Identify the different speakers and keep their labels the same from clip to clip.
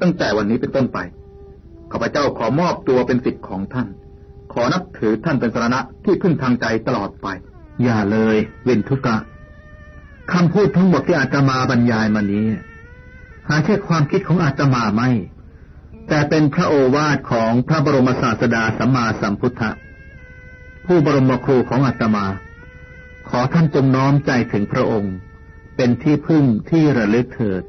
Speaker 1: ตั้งแต่วันนี้เป็นต้นไปข้าพเจ้าขอมอบตัวเป็นสิทธิ์ของท่าน ขอนับถือท่านเป็นสรณะที่พึ่งทางใจตลอดไป
Speaker 2: อย่าเลยเวนทุกะคำพูดทั้งหมดที่อาตมาบรรยายมานี้ หาใช่ความคิดของอาตมาไม่ แต่เป็นพระโอวาทของพระบรมศาสดาสัมมาสัมพุทธะผู้บรมครูของอาตมา ขอท่านจงน้อมใจถึงพระองค์ เป็นที่พึ่งที่ระลึกเถิด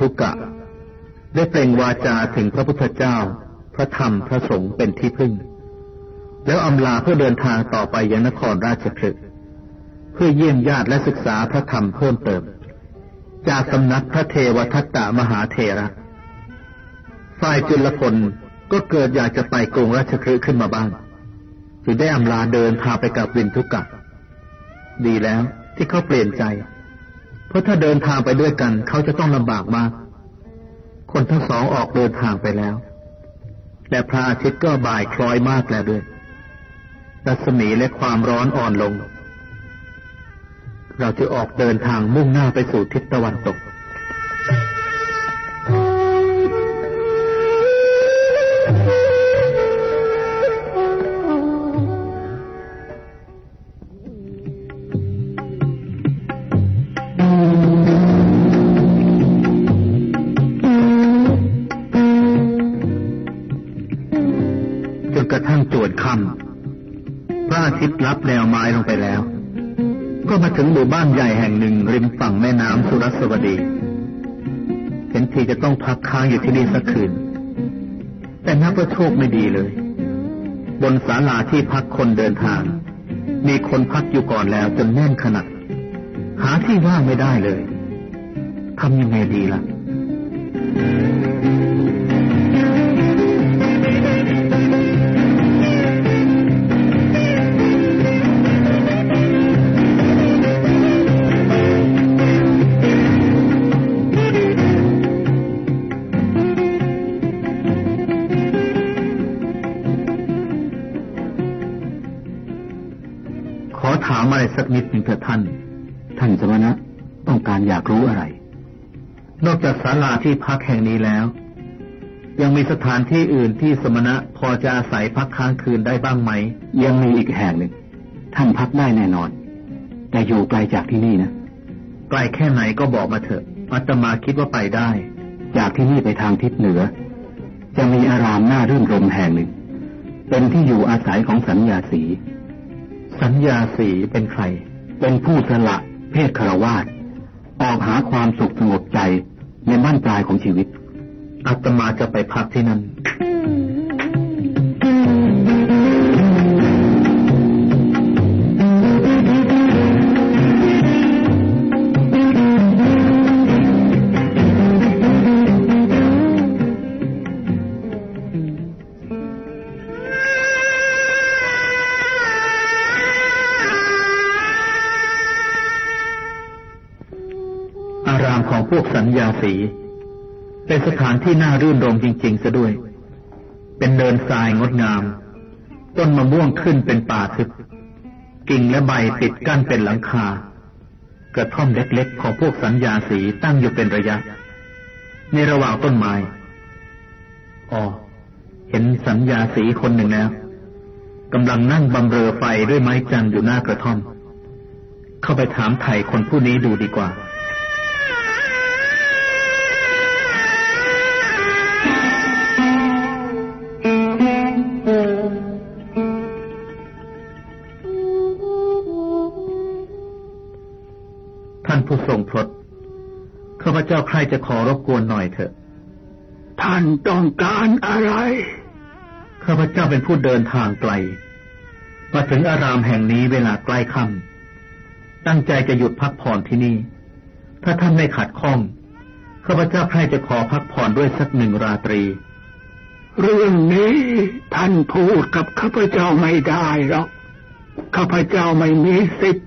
Speaker 2: ทุกะ ได้เปล่งวาจาถึงพระพุทธเจ้า พระธรรมพระสงฆ์เป็นที่พึ่ง แล้วอำลาเพื่อเดินทางต่อไปยังนครราชคฤห์เพื่อเยี่ยมญาติและศึกษาพระธรรมเพิ่มเติม จากสำนักพระเทวทัตตมหาเทระฝ่ายจุลพลก็เกิดอยากจะไปกรุงราชคฤห์ขึ้นมาบ้างจึงได้อำลาเดินทางไปกับวินทุกะ ดีแล้วที่เขาเปลี่ยนใจ เพราะถ้าเดินทางไปด้วยกัน เขาจะต้องลำบากมาก คนทั้งสองออกเดินทางไปแล้ว และพระอาทิตย์ก็บ่ายคล้อยมากแล้วด้วย รัศมีและความร้อนอ่อนลง เราจะออกเดินทางมุ่งหน้าไปสู่ทิศตะวันตก ก็มาถึงหมู่บ้านใหญ่แห่งหนึ่งริมฝั่งแม่น้ำสุรสวดีเห็นทีจะต้องพักค้างอยู่ที่นี่สักคืน แต่นับว่าโชคไม่ดีเลย บนศาลาที่พักคนเดินทาง มีคนพักอยู่ก่อนแล้วจนแน่นขนาดหาที่ว่างไม่ได้เลยทำยังไงดีละ่ะ ลาที่พักแห่งนี้แล้ว ยังมีสถานที่อื่นที่สมณะพอจะอาศัยพักค้างคืนได้บ้างไหม ยังมีอีกแห่งหนึ่งท่านพักได้แน่นอน แต่อยู่ไกลจากที่นี่นะไกลแค่ไหนก็บอกมาเถอะอาตมาคิดว่าไปได้ จากที่นี่ไปทางทิศเหนือ จะมีอารามหน้ารื่นรมแห่งหนึ่ง เป็นที่อยู่อาศัยของสัญญาสี สัญญาสีเป็นใคร เป็นผู้สละเพศคารวาสออกหาความสุขสงบใจ ในบ้านปลายของชีวิตอาตมาจะไปพักที่นั่น ญญาสี เป็นสถานที่น่ารื่นรมจริงๆซะด้วย เป็นเนินทรายงดงาม ต้นมะม่วงขึ้นเป็นป่าทึบ กิ่งและใบติดกั้นเป็นหลังคา กระท่อมเล็กๆ ของพวกสัญญาสีตั้งอยู่เป็นระยะ ในระหว่างต้นไม้อ๋อเห็นสัญญาสีคนหนึ่งแล้วกำลังนั่งบำเรอไฟด้วยไม้จันอยู่หน้ากระท่อม เข้าไปถามไถ่คนผู้นี้ดูดีกว่าาพเจ้าใครจะขอรบกวนหน่อยเถอะ
Speaker 3: ท่านต้องการอะไร
Speaker 2: ข้าพเจ้าเป็นผู้เดินทางไกล มาถึงอารามแห่งนี้เวลาใกล้ค่ำตั้งใจจะหยุดพักผ่อนที่นี่ ถ้าท่านไม่ขัดข้อง ข้าพเจ้าใครจะขอพักผ่อนด้วยสักหนึ่งราตรี
Speaker 3: เรื่องนี้ท่านพูดกับข้าพเจ้าไม่ได้หรอก ข้าพเจ้าไม่มีสิทธิ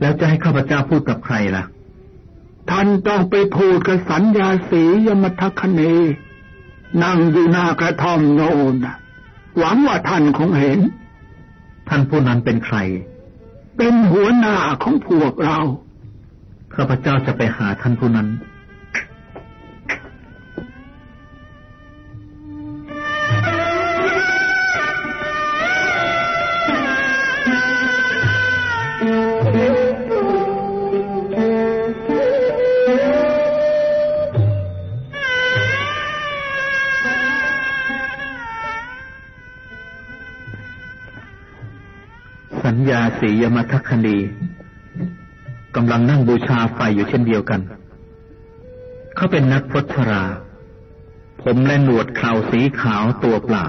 Speaker 2: แล้วจะให้ข้าพเจ้าพูดกับใครล่ะ
Speaker 3: ท่านต้องไปพูดกับสัญญาสียมทัคเน นั่งอยู่หน้ากระท่อมโน่นหวังว่าท่านคงเห็น
Speaker 2: ท่านผู้นั้นเป็นใคร
Speaker 3: เป็นหัวหน้าของพวกเรา
Speaker 2: ข้าพเจ้าจะไปหาท่านผู้นั้นาสียมทัคคณีกำลังนั่งบูชาไฟอยู่เช่นเดียวกัน เขาเป็นนักพจรา ผมและหนวดเคราสีขาวตัวเปล่า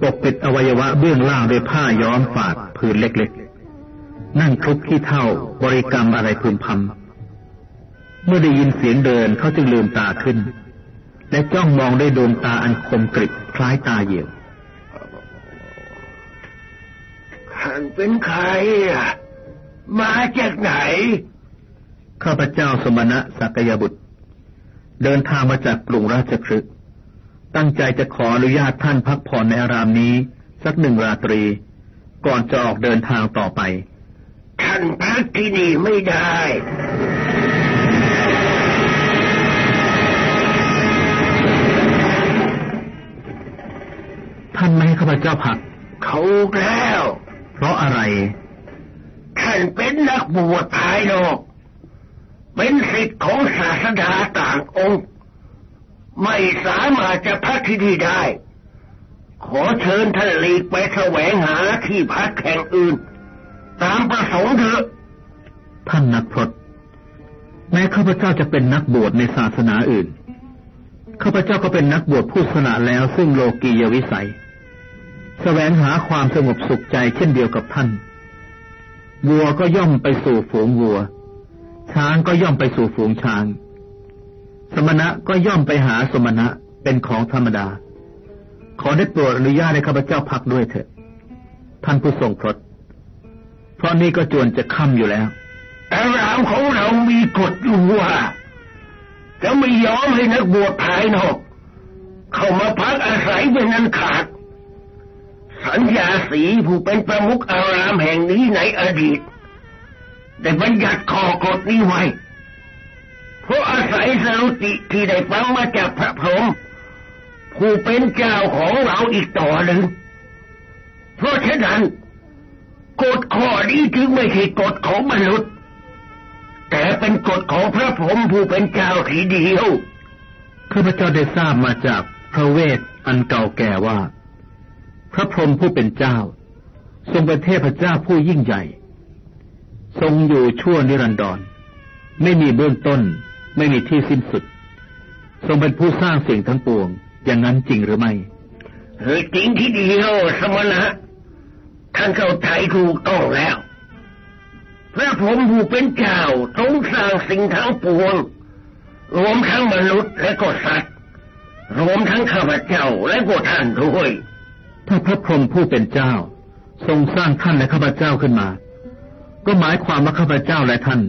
Speaker 2: ปกปิดอวัยวะเบื้องล่างด้วยผ้าย้อมฝาดผืนเล็กๆ นั่งคลุกขี้เท่าบริกรรมอะไรพึมพำเมื่อได้ยินเสียงเดินเขาจึงลืมตาขึ้น และจ้องมองด้วยดวงตาอันคมกริบคล้ายตาเหยี่ยว
Speaker 3: ท่านเป็นใครอะ มาจากไหน
Speaker 2: ข้าพเจ้าสมณะสักยบุตร เดินทางมาจากกรุงราชคฤห์ตั้งใจจะขออนุญาตท่านพักผ่อนในอารามนี้ สักหนึ่งราตรี ก่อนจะออกเดินทางต่อไป
Speaker 3: ท่านพักที่นี่ไม่ได้
Speaker 2: ท่านไม่ให้ข้าพเจ้าพัก
Speaker 3: เขาแล้ว
Speaker 2: เพราะอะไร
Speaker 3: ท่านเป็นนักบวชภายนอก เป็นสิทธิ์ของศาสดาต่างองค์ ไม่สามารถจะพักที่นี่ได้ ขอเชิญท่านหลีกไปแสวงหาที่พักแห่งอื่น ตามประสงค์เถอะ
Speaker 2: ท่านนักพรตแม้ข้าพเจ้าจะเป็นนักบวชในศาสนาอื่น ข้าพเจ้าก็เป็นนักบวชผู้สละแล้วซึ่งโลกียวิสัย แสวงหาความสงบสุขใจเช่นเดียวกับท่าน วัวก็ย่อมไปสู่ฝูงวัว ช้างก็ย่อมไปสู่ฝูงช้าง สมณะก็ย่อมไปหาสมณะเป็นของธรรมดา ขอได้โปรดอนุญาตให้ข้าพเจ้าพักด้วยเถิดท่านผู้ทรงพรตเพราะนี่ก็จวนจะค่ำอยู่แล้ว
Speaker 3: อารามของเรามีกฎอยู่ว่าจะไม่ยอมให้นักบวชภายนอก เข้ามาพักอาศัยเป็นนั้นขาด สัญญาสีผู้เป็นประมุขอารามแห่งนี้ในอดีต ได้บัญญัติข้อกฎนี้ไว้เพราะอาศัยสรุติที่ได้ฟังมาจากพระพรหมผู้เป็นเจ้าของเราอีกต่อหนึ่ง เพราะฉะนั้นกฎข้อนี้จึงไม่ใช่กฎของมนุษย์ แต่เป็นกฎของพระพรหมผู้เป็นเจ้าทีเดียว
Speaker 2: ข้าพเจ้าได้ทราบมาจากพระเวทอันเก่าแก่ว่า พระพรหมผู้เป็นเจ้า ทรงเป็นเทพเจ้าผู้ยิ่งใหญ่ ทรงอยู่ชั่วนิรันดร ไม่มีเบื้องต้น ไม่มีที่สิ้นสุด ทรงเป็นผู้สร้างสิ่งทั้งปวง อย่างนั้นจริงหรือไม่
Speaker 3: เฮ้ยจริงทีเดียวสมณะท่านเข้าใจถูกต้องแล้ว พระพรหมผู้เป็นเจ้าทรงสร้างสิ่งทั้งปวง รวมทั้งมนุษย์และก็สัตว์ รวมทั้งข้าพเจ้าและก็ท่านด้วย
Speaker 2: ถ้าพระพรหมผู้เป็นเจ้า ทรงสร้างท่านและข้าพเจ้าขึ้นมา ก็หมายความว่าข้าพเจ้าและท่าน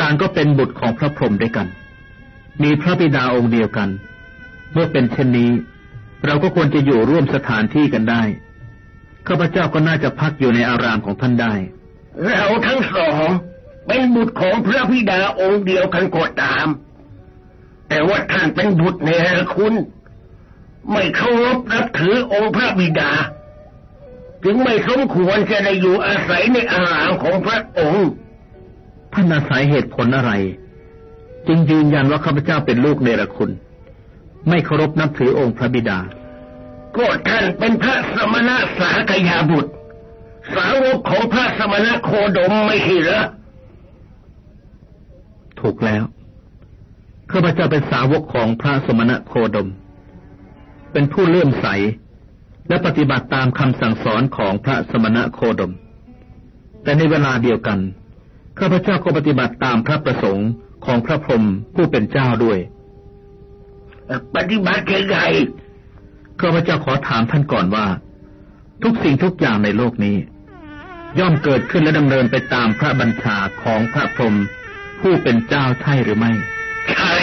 Speaker 2: ต่างก็เป็นบุตรของพระพรหมด้วยกัน มีพระบิดาองค์เดียวกัน เมื่อเป็นเช่นนี้ เราก็ควรจะอยู่ร่วมสถานที่กันได้ ข้าพเจ้าก็น่าจะพักอยู่ในอารามของท่านได้
Speaker 3: เราทั้งสองเป็นบุตรของพระบิดาองค์เดียวกันก็ตาม แต่ว่าท่านเป็นบุตรเนรคุณ ไม่เคารพนับถือองค์พระบิดา จึงไม่สมควรจะได้อยู่อาศัยในอารามของพระองค์
Speaker 2: ท่านอาศัยเหตุผลอะไร จึงยืนยันว่าข้าพเจ้าเป็นลูกเนรคุณ ไม่เคารพนับถือองค์พระบิดา
Speaker 3: ก็ท่านเป็นพระสมณะสากยาบุตร สาวกของพระสมณะโคดมไม่ใช่เหรอ
Speaker 2: ถูกแล้วข้าพเจ้าเป็นสาวกของพระสมณะโคดม เป็นผู้เลื่อมใส และปฏิบัติตามคำสั่งสอนของพระสมณะโคดม แต่ในเวลาเดียวกัน ข้าพเจ้าก็ปฏิบัติตามพระประสงค์ของพระพรหมผู้เป็นเจ้าด้วย
Speaker 3: ปฏิบัติยังไง
Speaker 2: ข้าพเจ้าขอถามท่านก่อนว่า ทุกสิ่งทุกอย่างในโลกนี้ ย่อมเกิดขึ้นและดำเนินไปตามพระบัญชาของพระพรหมผู้เป็นเจ้าใช่หรือไม่
Speaker 3: ใช่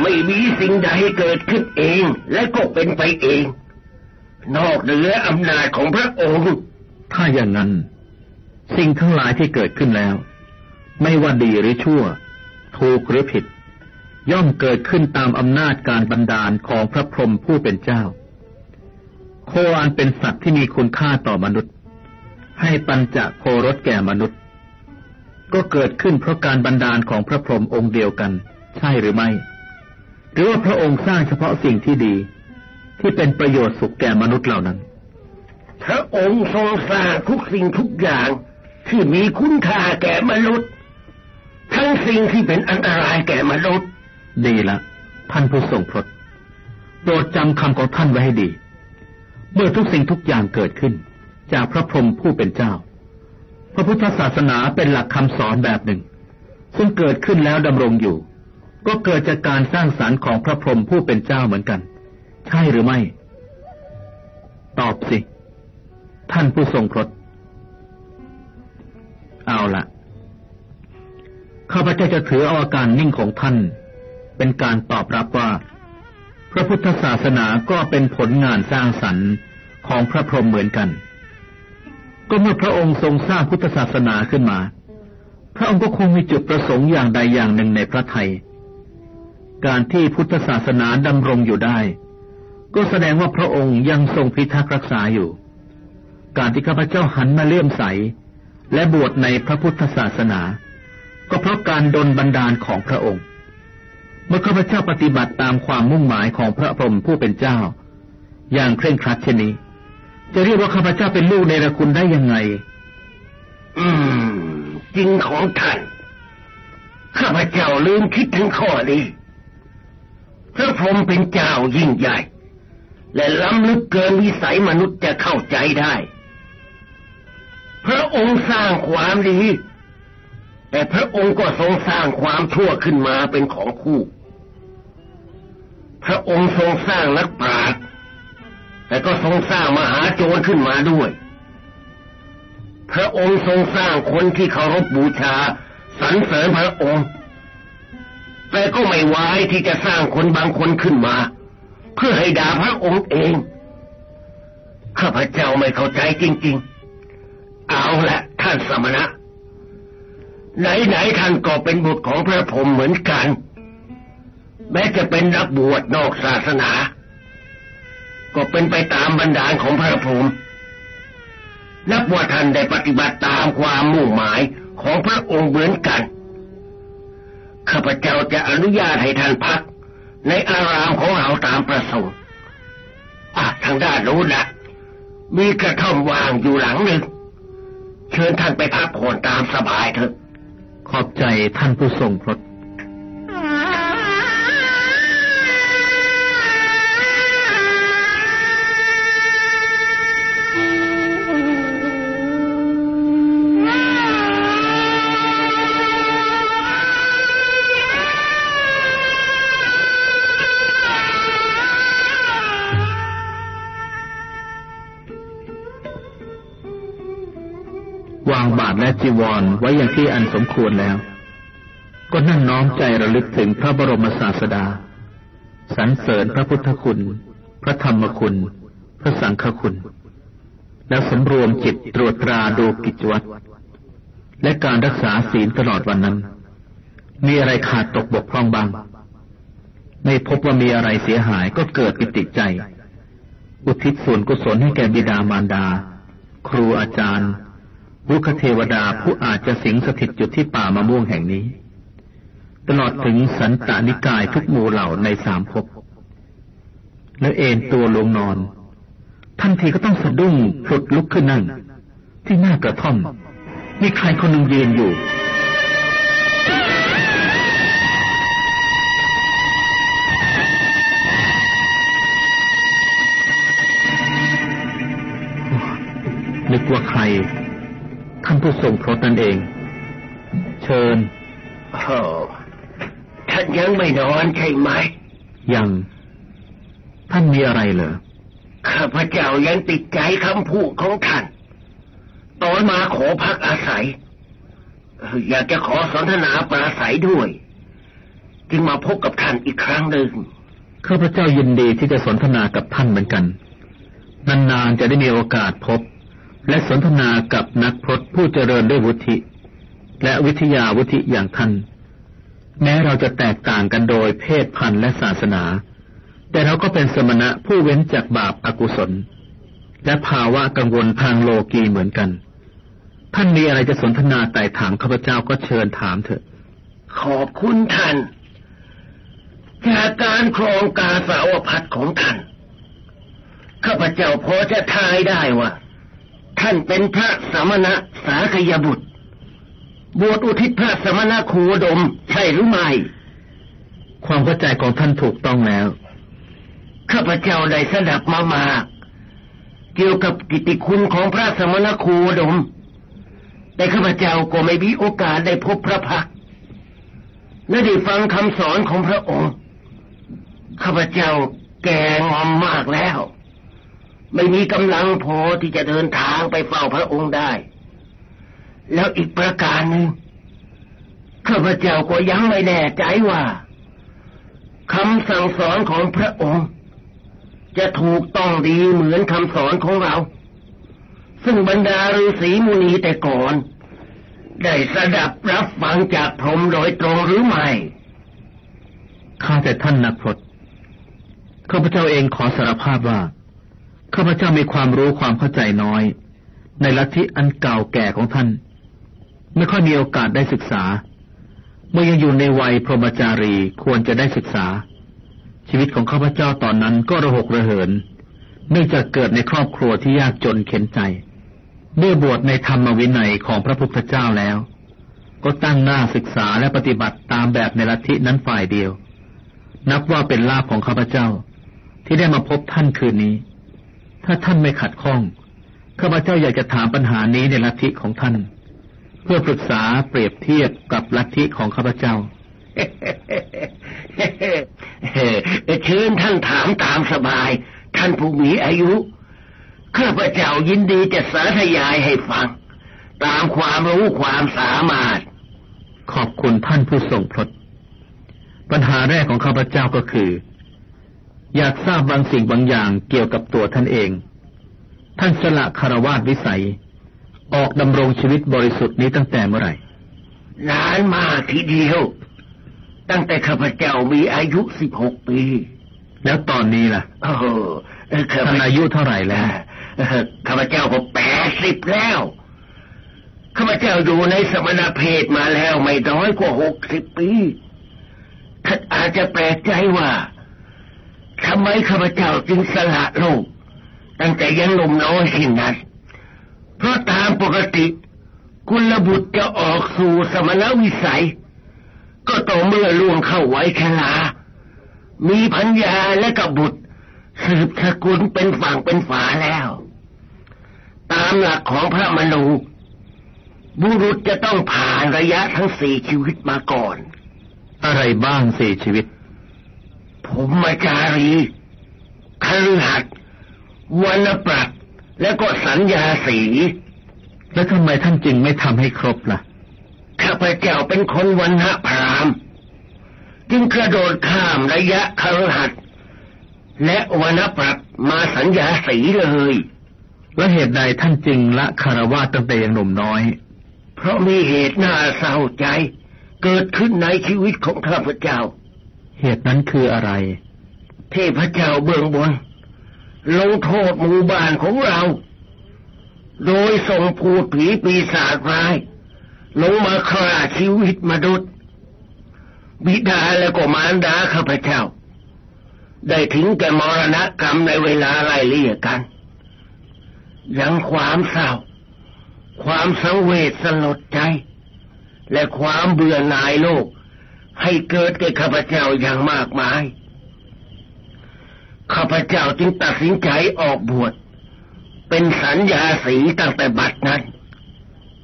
Speaker 3: ไม่มีสิ่งใดเกิดขึ้นเองและก็เป็นไปเอง นอกเหนืออำนาจของพระองค์
Speaker 2: ถ้าอย่างนั้น สิ่งทั้งหลายที่เกิดขึ้นแล้ว ไม่ว่าดีหรือชั่ว ถูกหรือผิด ย่อมเกิดขึ้นตามอำนาจการบันดาลของพระพรหมผู้เป็นเจ้า โคอันเป็นสัตว์ที่มีคุณค่าต่อมนุษย์ ให้ปัญจะโครสแก่มนุษย์ ก็เกิดขึ้นเพราะการบันดาลของพระพรหมองค์เดียวกัน ใช่หรือไม่ หรือว่าพระองค์สร้างเฉพาะสิ่งที่ดี ที่เป็นประโยชน์สุขแก่มนุษย์เหล่านั้น
Speaker 3: พระองค์ทรงสร้างทุกสิ่งทุกอย่างที่มีคุณค่าแก่มนุษย์ ทั้งสิ่งที่เป็นอันตรายแก่มนุษย์
Speaker 2: ดีละท่านผู้ทรงพระโปรดจำคำของท่านไว้ให้ดี เมื่อทุกสิ่งทุกอย่างเกิดขึ้น จากพระพรหมผู้เป็นเจ้า พระพุทธศาสนาเป็นหลักคำสอนแบบหนึ่ง ซึ่งเกิดขึ้นแล้วดำรงอยู่ ก็เกิดจากการสร้างสารรค์ของพระพรหมผู้เป็นเจ้าเหมือนกัน ใช่หรือไม่ ตอบสิ ท่านผู้ทรงพระเอาละข้าพเจ้าจะถือเอาอาการนิ่งของท่าน เป็นการตอบรับว่า พระพุทธศาสนาก็เป็นผลงานสร้างสรรค์ของพระพรหมเหมือนกัน ก็เมื่อพระองค์ทรงสร้างพุทธศาสนาขึ้นมา พระองค์ก็คงมีจุดประสงค์อย่างใดอย่างหนึ่งในพระไทย การที่พุทธศาสนาดำรงอยู่ได้ ก็แสดงว่าพระองค์ยังทรงพิทักษ์รักษาอยู่ การที่ข้าพเจ้าหันมาเลื่อมใส และบวชในพระพุทธศาสนา ก็เพราะการดลบันดาลของพระองค์ เมื่อข้าพเจ้าปฏิบัติตามความมุ่งหมายของพระพรหมผู้เป็นเจ้า อย่างเคร่งครัดเช่นนี้ จะเรียกว่าข้าพเจ้าเป็นลูกในระคุณได้ยังไง
Speaker 3: อืม จริงของท่านข้าพเจ้าลืมคิดถึงข้อนี้ พระพรหมเป็นเจ้ายิ่งใหญ่ และล้ำลึกเกินวิสัยมนุษย์จะเข้าใจได้ พระองค์สร้างความดี แต่พระองค์ก็ทรงสร้างความชั่วขึ้นมาเป็นของคู่ พระองค์ทรงสร้างนักปราชญ์แต่ก็ทรงสร้างมหาโจรขึ้นมาด้วย พระองค์ทรงสร้างคนที่เคารพบูชาสรรเสริญพระองค์ แต่ก็ไม่ไว้ที่จะสร้างคนบางคนขึ้นมา เพื่อให้ด่าพระองค์เอง ข้าพเจ้าไม่เข้าใจจริง ๆ เอาละท่านสมณะ ไหนๆท่านก็เป็นบุตรของพระพรหมเหมือนกัน แม้จะเป็นนักบวชนอกศาสนา ก็เป็นไปตามบันดาลของพระพรหมนับว่าท่านได้ปฏิบัติตามความมุ่งหมายของพระองค์เหมือนกัน ข้าพเจ้าจะอนุญาตให้ท่านพัก ในอารามของเราตามประสงค์อะทางด้านโน้นนะมีกระท่อมว่างอยู่หลังหนึ่ง เชิญท่านไปพักผ่อนตามสบายเถอะ
Speaker 2: ขอบใจท่านผู้ทรงพระ และจีวรไว้อย่างที่อันสมควรแล้ว ก็นั่งน้อมใจระลึกถึงพระบรมศาสดาสรรเสริญพระพุทธคุณ พระธรรมคุณ พระสังฆคุณ แล้วสำรวมจิตตรวจตราดูกิจวัตรและการรักษาศีลตลอดวันนั้น มีอะไรขาดตกบกพร่องบ้าง ไม่พบว่ามีอะไรเสียหายก็เกิดปิติใจ อุทิศส่วนกุศลให้แก่บิดามารดา ครูอาจารย์ รุกขเทวดาผู้อาจจะสิงสถิตอยู่ที่ป่ามะม่วงแห่งนี้ ตลอดถึงสันตานิกายทุกหมู่เหล่าในสามภพและเอนตัวลงนอน ทันทีก็ต้องสะดุ้งพลุดลุกขึ้นนั่ง ที่หน้ากระท่อม มีใครคนหนึ่งยืนอยู่นึกว่าใคร ท่านผู้ทรงพรตนั่นเอง เชิญ
Speaker 3: โอ้ท่านยังไม่นอนใช่ไหม
Speaker 2: ยัง ท่านมีอะไรเหรอ
Speaker 3: ข้าพเจ้ายังติดใจคำพูดของท่าน ตอนมาขอพักอาศัย อยากจะขอสนทนาปราศัยด้วย จึงมาพบกับท่านอีกครั้งหนึ่ง
Speaker 2: ข้าพเจ้ายินดีที่จะสนทนากับท่านเหมือนกัน นานๆจะได้มีโอกาสพบ และสนทนากับนักพรตผู้เจริญด้วยวุฒิ และวิทยาวุฒิอย่างท่าน แม้เราจะแตกต่างกันโดยเพศพันธุ์และศาสนา แต่เราก็เป็นสมณะผู้เว้นจากบาปอากุศล และภาวะกังวลทางโลกีเหมือนกัน ท่านมีอะไรจะสนทนาไต่ถามข้าพเจ้าก็เชิญถามเถอะ
Speaker 3: ขอบคุณท่านจากการครองกาสาวพัดของท่านข้าพเจ้าพอจะทายได้ว่า ท่านเป็นพระสมณะสาคยบุตร บวชอุทิศพระสมณะโคดม ใช่หรือไม่
Speaker 2: ความเข้าใจของท่านถูกต้องแล้ว
Speaker 3: ข้าพเจ้าได้สดับมามากเกี่ยวกับกิตติคุณของพระสมณโคดม แต่ข้าพเจ้าก็ไม่มีโอกาสได้พบพระพักตร์และได้ฟังคำสอนของพระองค์ ข้าพเจ้าแก่งอมมากแล้ว ไม่มีกำลังพอที่จะเดินทางไปเฝ้าพระองค์ได้ แล้วอีกประการหนึ่งข้าพเจ้าก็ยังไม่แน่ใจว่าคำสั่งสอนของพระองค์ จะถูกต้องดีเหมือนคำสอนของเรา ซึ่งบรรดาฤาษีมุนีแต่ก่อน ได้สดับรับฟังจากพรมโดยตรงหรือไม่
Speaker 2: ข้าแต่ท่านนักพรตข้าพเจ้าเองขอสารภาพว่า ข้าพเจ้ามีความรู้ความเข้าใจน้อย ในลัทธิอันเก่าแก่ของท่าน ไม่ค่อยมีโอกาสได้ศึกษา เมื่อยังอยู่ในวัยพรหมจารีควรจะได้ศึกษา ชีวิตของข้าพเจ้าตอนนั้นก็ระหกระเหิน เนื่องจากเกิดในครอบครัวที่ยากจนเข็นใจเมื่อบวชในธรรมวินัยของพระพุทธเจ้าแล้ว ก็ตั้งหน้าศึกษาและปฏิบัติตามแบบในลัทธินั้นฝ่ายเดียว นับว่าเป็นลาภของข้าพเจ้า ที่ได้มาพบท่านคืนนี้ ถ้าท่านไม่ขัดข้องข้าพเจ้าอยากจะถามปัญหานี้ในลัทธิของท่าน เพื่อปรึกษาเปรียบเทียบกับลัทธิของข้าพเจ้า
Speaker 3: เชิญท่านถามตามสบาย ท่านผู้มีอายุข้าพเจ้ายินดีจะสาธยายให้ฟัง ตามความรู้ความสามารถ
Speaker 2: ขอบคุณท่านผู้ทรงพลดปัญหาแรกของข้าพเจ้าก็คือ อยากทราบบางสิ่งบางอย่างเกี่ยวกับตัวท่านเอง ท่านสละคารวาสวิสัย ออกดำรงชีวิตบริสุทธิ์นี้ตั้งแต่เมื่อไหร่
Speaker 3: นานมากทีเดียว ตั้งแต่ข้าพเจ้ามีอายุสิบหกปี
Speaker 2: แล้วตอนนี้ล่ะ
Speaker 3: โอ้โหเออข้าพ
Speaker 2: ท่าน
Speaker 3: เจ้า
Speaker 2: อายุเท่าไหร่แล้ว
Speaker 3: เอ่อข้าพเจ้าก็แปดสิบแล้วข้าพเจ้าอยู่ในสมณเพศมาแล้วไม่น้อยกว่าหกสิบปีท่านอาจจะแปลกใจว่า ทำไมข้าพเจ้าจึงสละโลก ตั้งแต่ยังหนุ่มน้อยขึ้นนั้น เพราะตามปกติกุลบุตรจะออกสู่สมณวิสัย ก็ต่อเมื่อล่วงเข้าไว้ชรามีพัญญาและกับบุตร สืบสกุลเป็นฝั่งเป็นฝาแล้ว ตามหลักของพระมนูบุรุษจะต้องผ่านระยะทั้งสี่ชีวิตมาก่อน
Speaker 2: อะไรบ้างสี่ชีวิต
Speaker 3: ผมมาจารีคฤหัสถ์วันปรัตน์และก็สัญญาสี
Speaker 2: แล้วทำไมท่านจึงไม่ทำให้ครบล่ะ
Speaker 3: ข้าพเจ้าเป็นคนวันณะพราหมณ์จึงกระโดดข้ามระยะคฤหัสถ์และวันปรัตน์มาสัญญาสีเลย
Speaker 2: แล้วเหตุใดท่านจึงละคารวะตั้งแต่ยังหนุ่มน้อย
Speaker 3: เพราะมีเหตุน่าเศร้าใจ เกิดขึ้นในชีวิตของข้าพเจ้า
Speaker 2: เหตุนั้นคืออะไร
Speaker 3: เทพเจ้าเบื้องบนลงโทษหมู่บ้านของเรา โดยส่งผูดผีปีศาจร้าย ลงมาฆ่าชีวิตมนุษย์ บิดาและก็มารดาข้าพเจ้า ได้ถึงแก่มรณะกรรมในเวลาไล่เลี่ยกัน ยังความเศร้า ความสังเวชสลดใจ และความเบื่อหน่ายโลก ให้เกิดแก่ข้าพเจ้าอย่างมากมาย ข้าพเจ้าจึงตัดสินใจออกบวช เป็นสัญญาสีตั้งแต่บัดนั้น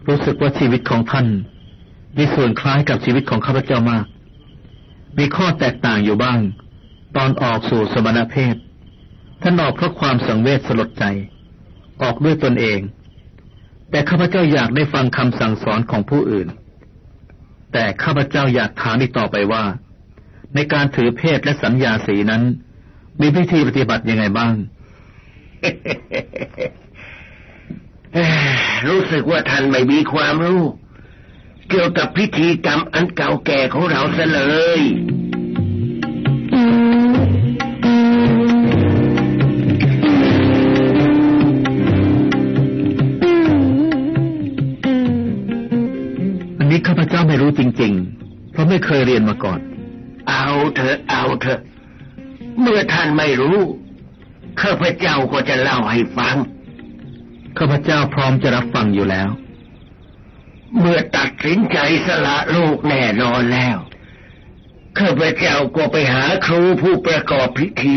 Speaker 2: รู้สึกว่าชีวิตของท่านมีส่วนคล้ายกับชีวิตของข้าพเจ้ามาก มีข้อแตกต่างอยู่บ้าง ตอนออกสู่สมณเพศ ท่านออกเพราะความสังเวชสลดใจ ออกด้วยตนเอง แต่ข้าพเจ้าอยากได้ฟังคำสั่งสอนของผู้อื่น แต่ข้าพเจ้าอยากถามอีกต่อไปว่า ในการถือเพศและสัญญาสีนั้น มีพิธีปฏิบัติยังไงบ้าง
Speaker 3: รู้สึกว่าท่านไม่มีความรู้ เกี่ยวกับพิธีกรรมอันเก่าแก่ของเราซะเลย
Speaker 2: ไม่รู้จริง ๆ เพราะไม่เคยเรียนมาก่อน
Speaker 3: เอาเถอะ เอาเถอะ เมื่อท่านไม่รู้ข้าพเจ้าก็จะเล่าให้ฟัง
Speaker 2: ข้าพเจ้าพร้อมจะรับฟังอยู่แล้ว
Speaker 3: เมื่อตัดสินใจสละโลกแน่นอนแล้วข้าพเจ้าก็ไปหาครูผู้ประกอบพิธี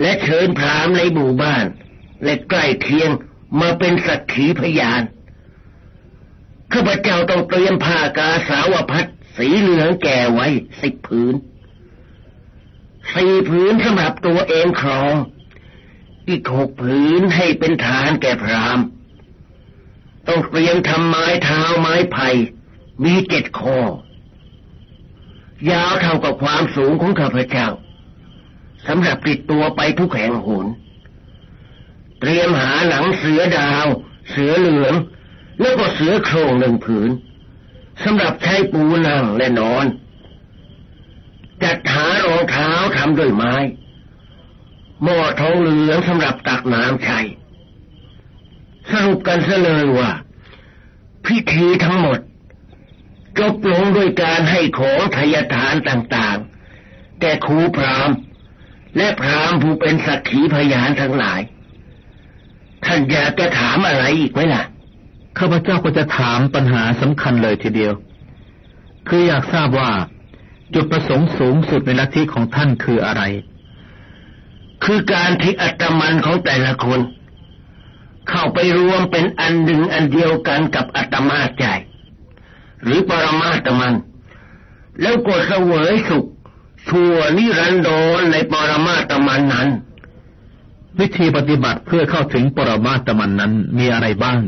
Speaker 3: และเชิญพราหมณ์ในหมู่บ้าน และใกล้เคียงมาเป็นสักขีพยาน ข้าพเจ้าต้องเตรียมผ้ากาสาวพัดสีเหลืองแก่ไว้สิบผืนสี่ผืนสำหรับตัวเองครอง อีกหกผืนให้เป็นฐานแก่พราหมณ์ต้องเตรียมทำไม้เท้าไม้ไผ่มีเจ็ดข้อยาวเท่ากับความสูงของข้าพเจ้าสำหรับติดตัวไปทุกแห่งหน เตรียมหาหนังเสือดาว เสือเหลือง แล้วก็เสือโครงหนึ่งผืนสำหรับใช้ปูนั่งและนอน จัดหารองเท้าทำด้วยไม้ หม้อทองเหลืองสำหรับตักน้ำใช้สรุปกันซะเลยว่า พิธีทั้งหมดจบลงด้วยการให้ของทายทานต่างๆ แต่ครูพรามและพรามผู้เป็นสักขีพยานทั้งหลาย ท่านอยากจะถามอะไรอีกไหมล่ะ
Speaker 2: ข้าพเจ้าก็จะถามปัญหาสำคัญเลยทีเดียว คืออยากทราบว่าจุดประสงค์สูงสุดในลัทธิของท่านคืออะไร
Speaker 3: คือการที่อัตมันของแต่ละคน เข้าไปรวมเป็นอันหนึ่งอันเดียวกันกับอัตมาใจ หรือปรมาตมัน แล้วก็เสวยสุขชั่วนิรันดรในปรมาตมันนั้น
Speaker 2: วิธีปฏิบัติเพื่อเข้าถึงปรมาตมันนั้นมีอะไรบ้าง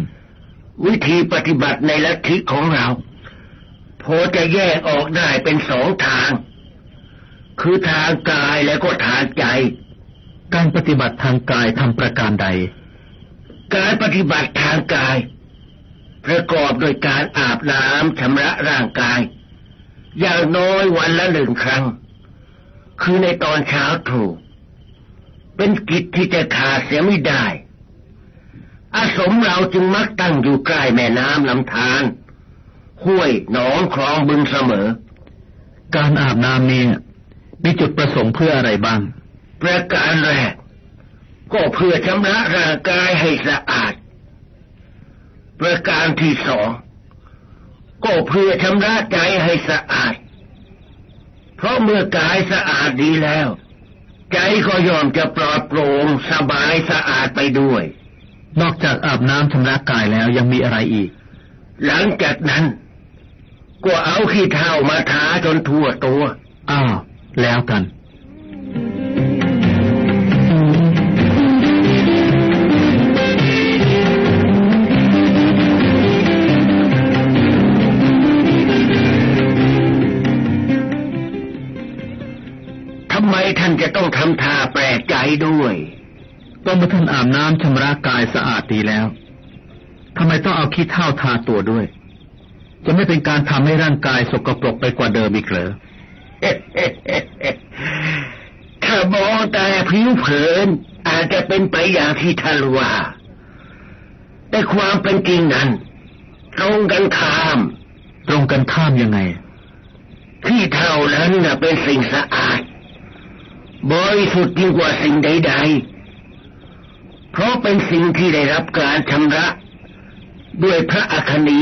Speaker 3: วิธีปฏิบัติในลัทธิของเรา พอจะแยกออกได้เป็นสองทาง คือทางกายและก็ทางใจ
Speaker 2: การปฏิบัติทางกายทำประการใด
Speaker 3: การปฏิบัติทางกาย ประกอบโดยการอาบน้ำชำระร่างกาย อย่างน้อยวันละหนึ่งครั้ง คือในตอนเช้าตรู่เป็นกิจที่จะขาดเสียไม่ได้ อาสมเราจึงมักตั้งอยู่ใกล้แม่น้ำลำธารห้วยหนองคลองบึงเสมอ
Speaker 2: การอาบน้ำนี้มีจุดประสงค์เพื่ออะไรบ้าง
Speaker 3: ประการแรก ก็เพื่อชำระร่างกายให้สะอาด ประการที่สองก็เพื่อชำระใจให้สะอาด เพราะเมื่อกายสะอาดดีแล้ว ใจก็ยอมจะปลอดโปร่งสบายสะอาดไปด้วย
Speaker 2: นอกจากอาบน้ำชำระกายแล้วยังมีอะไรอีก
Speaker 3: หลังจากนั้นก็เอาขี้เถ้ามาทาจนทั่วตัว
Speaker 2: อ้าว แล้วกัน
Speaker 3: ทำไมท่านจะต้องทำท่าแปลกใจด้วย
Speaker 2: ก็เมื่อท่านอาบน้ำชำระกายสะอาดดีแล้วทำไมต้องเอาขี้เถ้าทาตัวด้วย จะไม่เป็นการทำให้ร่างกายสกปรกไปกว่าเดิมอีกเหรอ
Speaker 3: ถ้ามองแต่ผิวเผิน อาจจะเป็นไปอย่างที่ท่านว่าแต่ความเป็นจริงนั้น ตรงกันข้าม
Speaker 2: ตรงกันข้ามยังไง
Speaker 3: ที่เท่านั้นน่ะเป็นสิ่งสะอาดบริสุทธิ์ยิ่งกว่าสิ่งใด ๆ เพราะเป็นสิ่งที่ได้รับการชำระด้วยพระอคนี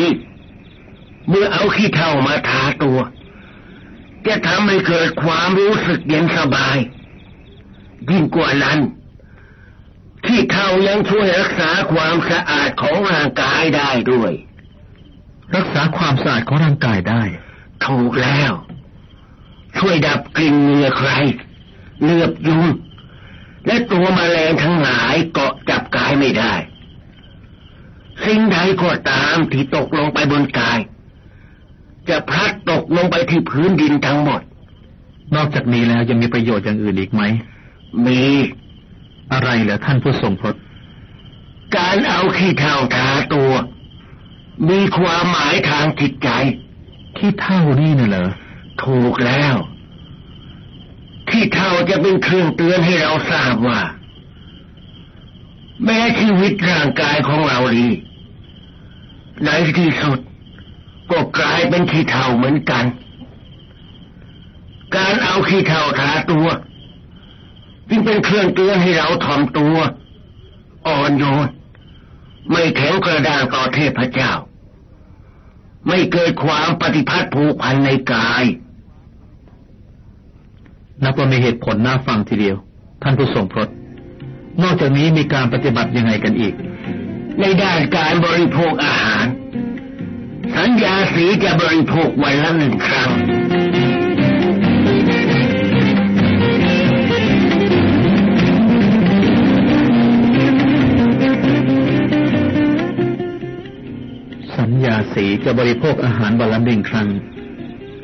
Speaker 3: เมื่อเอาขี้เท่ามาทาตัว จะทำให้เกิดความรู้สึกเย็นสบาย ยิ่งกว่านั้น ขี้เท่ายังช่วยรักษาความสะอาดของร่างกายได้ด้วย
Speaker 2: รักษาความสะอาดของร่างกายได้
Speaker 3: ถูกแล้ว ช่วยดับกลิ่นเหงื่อใครเลือบยุง และตัวมแมลงทั้งหลายเกาะจับกายไม่ได้ สิ่งใดก็ตามที่ตกลงไปบนกาย จะพลัดตกลงไปที่พื้นดินทั้งหมด
Speaker 2: นอกจากนี้แล้วยังมีประโยชน์อย่างอื่นอีกไหม
Speaker 3: มี
Speaker 2: อะไรเหรอท่านผู้ทรงพระ
Speaker 3: การเอาขี้เท่าทาตัว มีความหมายทางจิตใจ
Speaker 2: ขี้เท่านี่น่ะเหรอ
Speaker 3: ถูกแล้ว ขี้เท่าจะเป็นเครื่องเตือนให้เราทราบว่า แม้ชีวิตร่างกายของเราดีในที่สุดก็กลายเป็นขี้เท่าเหมือนกัน การเอาขี้เท่าทาตัวจึงเป็นเครื่องเตือนให้เราถ่อมตัว อ่อนโยน ไม่แข็งกระด้างต่อเทพเจ้า ไม่เกิดความปฏิพัทธ์ผูกพันในกาย
Speaker 2: นับว่ามีเหตุผลน่าฟังทีเดียว ท่านผู้ทรงพรตนอกจากนี้มีการปฏิบัติยังไงกันอีก
Speaker 3: ในด้านการบริโภคอาหาร สัญญาสีจะบริโภควันละหนึ่งครั้ง
Speaker 2: ญาสีจะบริโภคอาหารวันละหนึ่งครั้ง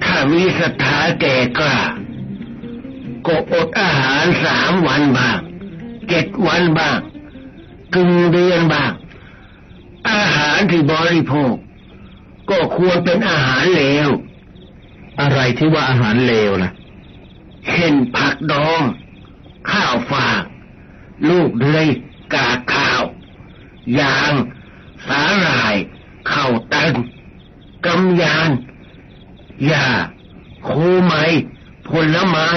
Speaker 3: ถ้ามีศรัทธาแก่กล้า ก็อดอาหารสามวันบ้างเจ็ดวันบ้างกึ่งเดือนบ้าง อาหารที่บริโภค ก็ควรเป็นอาหารเลว
Speaker 2: อะไรที่ว่าอาหารเลวล่ะ
Speaker 3: เช่นผักดอง ข้าวฝาก ลูกเดือยกากข้าว ยาง สาหร่ายข้าวตันกำยานหญ้าโคไม้ผลไม้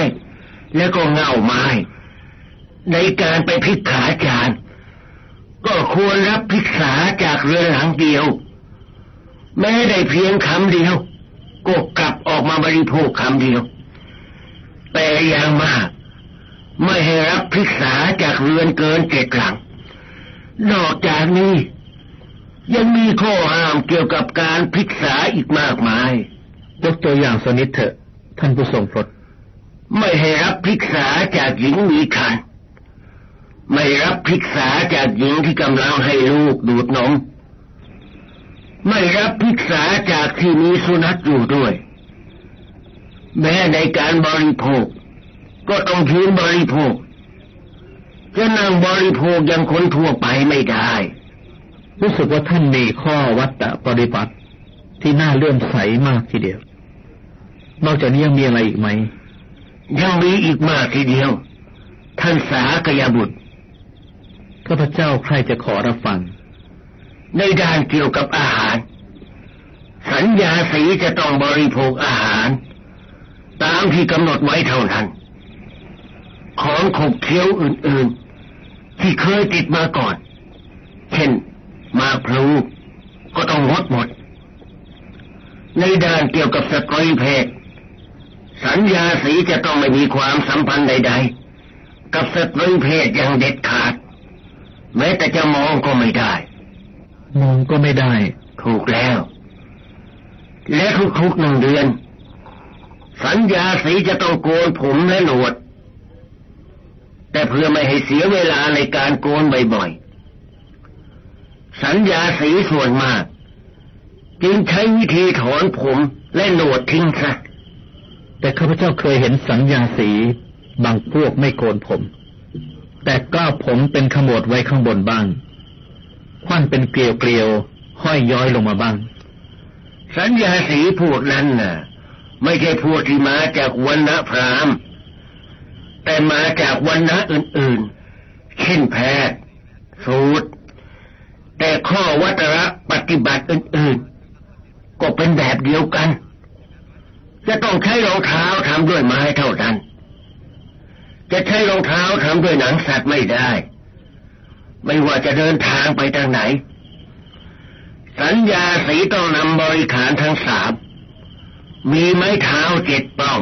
Speaker 3: แล้วก็เงาไม้ ในการไปพิกขาจารก็ควรรับพิกษาจากเรือหลังเดียว แม้ได้เพียงคำเดียว ก็กลับออกมาบริโภคคำเดียว แต่อย่างมาก ไม่ให้รับพิกษาจากเรือนเกินเจ็ดหลัง นอกจากนี้ ยังมีข้อห้ามเกี่ยวกับการพิกษาอีกมากมาย
Speaker 2: ยกตัวอย่างสนิทเถอะ ท่านผู้ทรงพรต
Speaker 3: ไม่ให้รับพิกษาจากหญิงมีคันไม่รับพิกษาจากหญิงที่กำลังให้ลูกดูดนม ไม่รับพิกษาจากที่มีสุนัขอยู่ด้วย แม้ในการบริโภค ก็ต้องยืนบริโภคจะนั่งบริโภคอย่างคนทั่วไปไม่ได้
Speaker 2: รู้สึกว่าท่านมีข้อวัดปฏิบัติที่น่าเลื่อมใสมากทีเดียว นอกจากนี้ยังมีอะไรอีกไหม
Speaker 3: ยังมีอีกมากทีเดียว ท่านสากยบุตร
Speaker 2: ข้าพเจ้าใครจะขอรับฟัง
Speaker 3: ในด้านเกี่ยวกับอาหาร สัญญาสีจะต้องบริโภคอาหาร ตามที่กำหนดไว้เท่านั้น ของขบเคี้ยวอื่นๆ ที่เคยติดมาก่อน เช่น มาพลูก็ต้องงดหมด ในด้านเกี่ยวกับสตรีเพศ สัญญาสีจะต้องไม่มีความสัมพันธ์ใด ๆ กับสตรีเพศอย่างเด็ดขาด แม้แต่จะมองก็ไม่ได้
Speaker 2: มองก็ไม่ได้
Speaker 3: ถูกแล้ว และทุกๆหนึ่งเดือน สัญญาสีจะต้องโกนผมและหนวด แต่เพื่อไม่ให้เสียเวลาในการโกนบ่อยสัญญาสีส่วนมาก จึงใช้วิธีถอนผมและหนวดทิ้งซะ
Speaker 2: แต่ข้าพเจ้าเคยเห็นสัญญาสีบางพวกไม่โกนผม แต่ก้าผมเป็นขมวดไว้ข้างบนบ้างควันเป็นเกลียวเกลียวห้อยย้อยลงมาบ้าง
Speaker 3: สัญญาสีพวกนั้นน่ะ ไม่ใช่พวกที่มาจากวันณะพรามแต่มาจากวันณะอื่นๆ เช่นแพทย์สูตร แต่ข้อวัตระปฏิบัติอื่นๆ ก็เป็นแบบเดียวกัน จะต้องใช้รองเท้าทำด้วยไม้เท่านั้น จะใช้รองเท้าทำด้วยหนังสัตว์ไม่ได้ ไม่ว่าจะเดินทางไปทางไหน สัญญาสีต้องนำบริขารทั้งสามมีไม้เท้าเจ็ดป้อง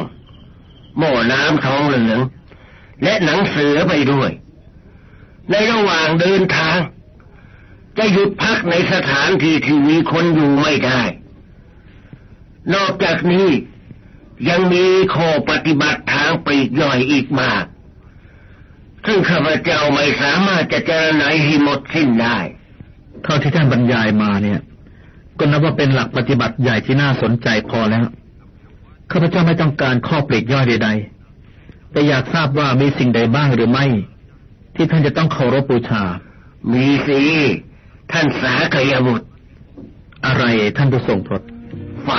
Speaker 3: หม้อน้ำทองเหลือง และหนังเสือไปด้วย ในระหว่างเดินทาง จะหยุดพักในสถานที่ที่มีคนอยู่ไม่ได้ นอกจากนี้ ยังมีข้อปฏิบัติทางปรีกย่อยอีกมาก ซึ่งข้าพเจ้าไม่สามารถจะเจรไนให้หมดสิ้นได้
Speaker 2: เท่าที่ท่านบรรยายมาเนี่ย ก็นับว่าเป็นหลักปฏิบัติใหญ่ที่น่าสนใจพอแล้ว ข้าพเจ้าไม่ต้องการข้อปลีกย่อยใด ๆ แต่อยากทราบว่ามีสิ่งใดบ้างหรือไม่ ที่ท่านจะต้องเคารพบูชา
Speaker 3: มีสิท่านสากยบุตร
Speaker 2: อะไรท่านผู้ทรงพรต
Speaker 3: ไฟ